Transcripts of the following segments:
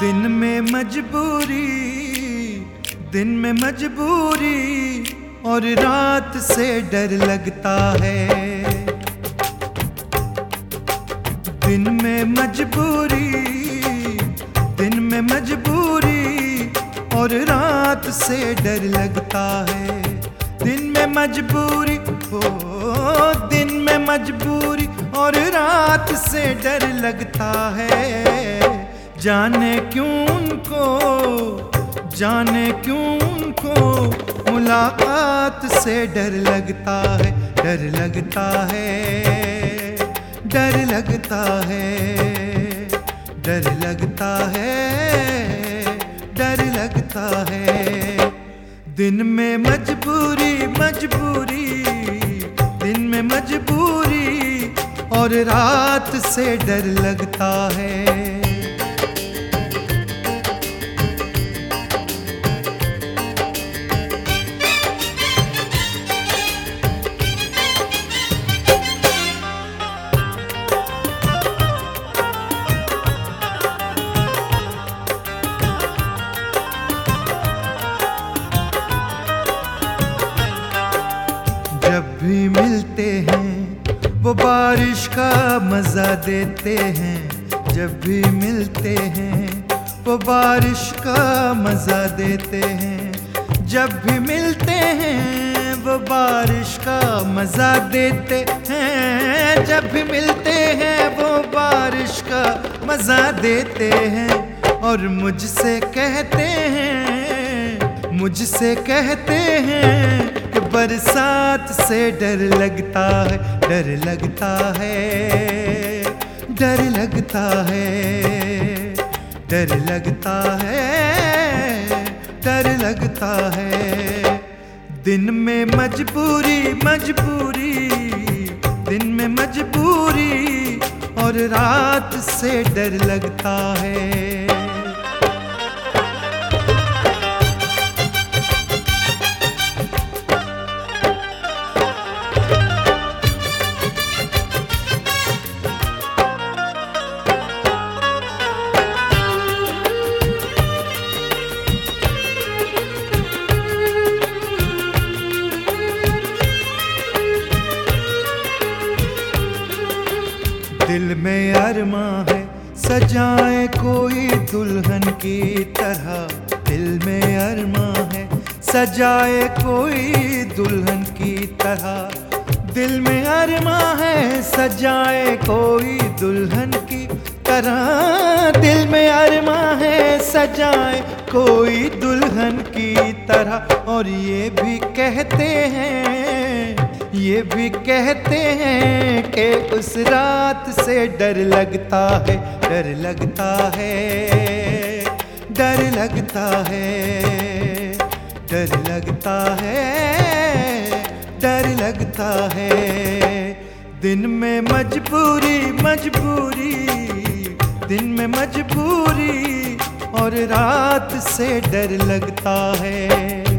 दिन में मजबूरी, दिन में मजबूरी, और रात से डर लगता है। दिन में मजबूरी, दिन में मजबूरी, और रात से डर लगता है। दिन में मजबूरी हो दिन में मजबूरी, और रात से डर लगता है। जाने क्यों उनको, जाने क्यों उनको? मुलाकात से डर लगता है, डर लगता है, डर लगता है, डर लगता है, डर लगता है। दिन में मजबूरी मजबूरी, दिन में मजबूरी, और रात से डर लगता है। जब भी मिलते हैं, वो बारिश का मज़ा देते हैं। जब भी मिलते हैं, वो बारिश का मज़ा देते हैं। जब भी मिलते हैं, वो बारिश का मज़ा देते हैं। जब भी मिलते हैं, वो बारिश का मज़ा देते हैं। और मुझसे कहते हैं, मुझसे कहते हैं बरसात से डर लगता है, डर लगता है, डर लगता है, डर लगता है, डर लगता है। दिन में मजबूरी मजबूरी, दिन में मजबूरी, और रात से डर लगता है। दिल में अरमा है, सजाए कोई दुल्हन की तरह। दिल में अरमा है, सजाए कोई दुल्हन की तरह। दिल में अरमा है, सजाए कोई दुल्हन की तरह। दिल में अरमा है, सजाए कोई दुल्हन की तरह। और ये भी कहते हैं ये भी कहते हैं कि उस रात से डर लगता है, डर लगता है, डर लगता है, डर लगता है, डर लगता है। दिन में मजबूरी मजबूरी, दिन में मजबूरी और रात से डर लगता है।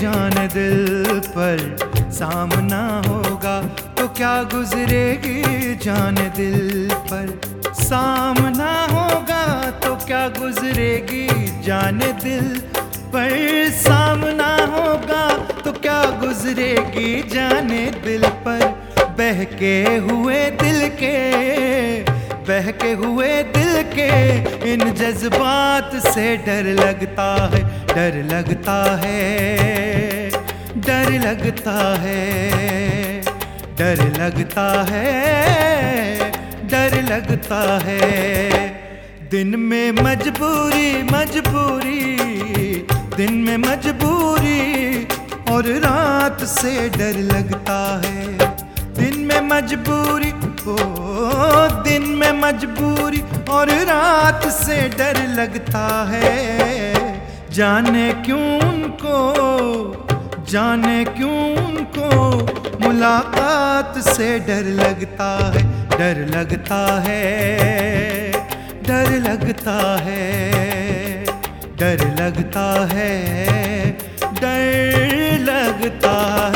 जान दिल पर सामना होगा तो क्या गुजरेगी जान दिल पर? सामना होगा तो क्या गुजरेगी जान दिल पर? सामना होगा तो क्या गुजरेगी जाने दिल पर? बहके हुए दिल के बहके हुए दिल के इन जज्बात से डर लगता है, डर लगता है, डर लगता है, डर लगता है, डर लगता है। दिन में मजबूरी मजबूरी, दिन में मजबूरी और रात से डर लगता है। दिन में मजबूरी, ओ मजबूरी और रात से डर लगता है। जाने क्यों उनको, जाने क्यों उनको मुलाकात से डर लगता है, डर लगता है, डर लगता है, डर लगता है, डर लगता है।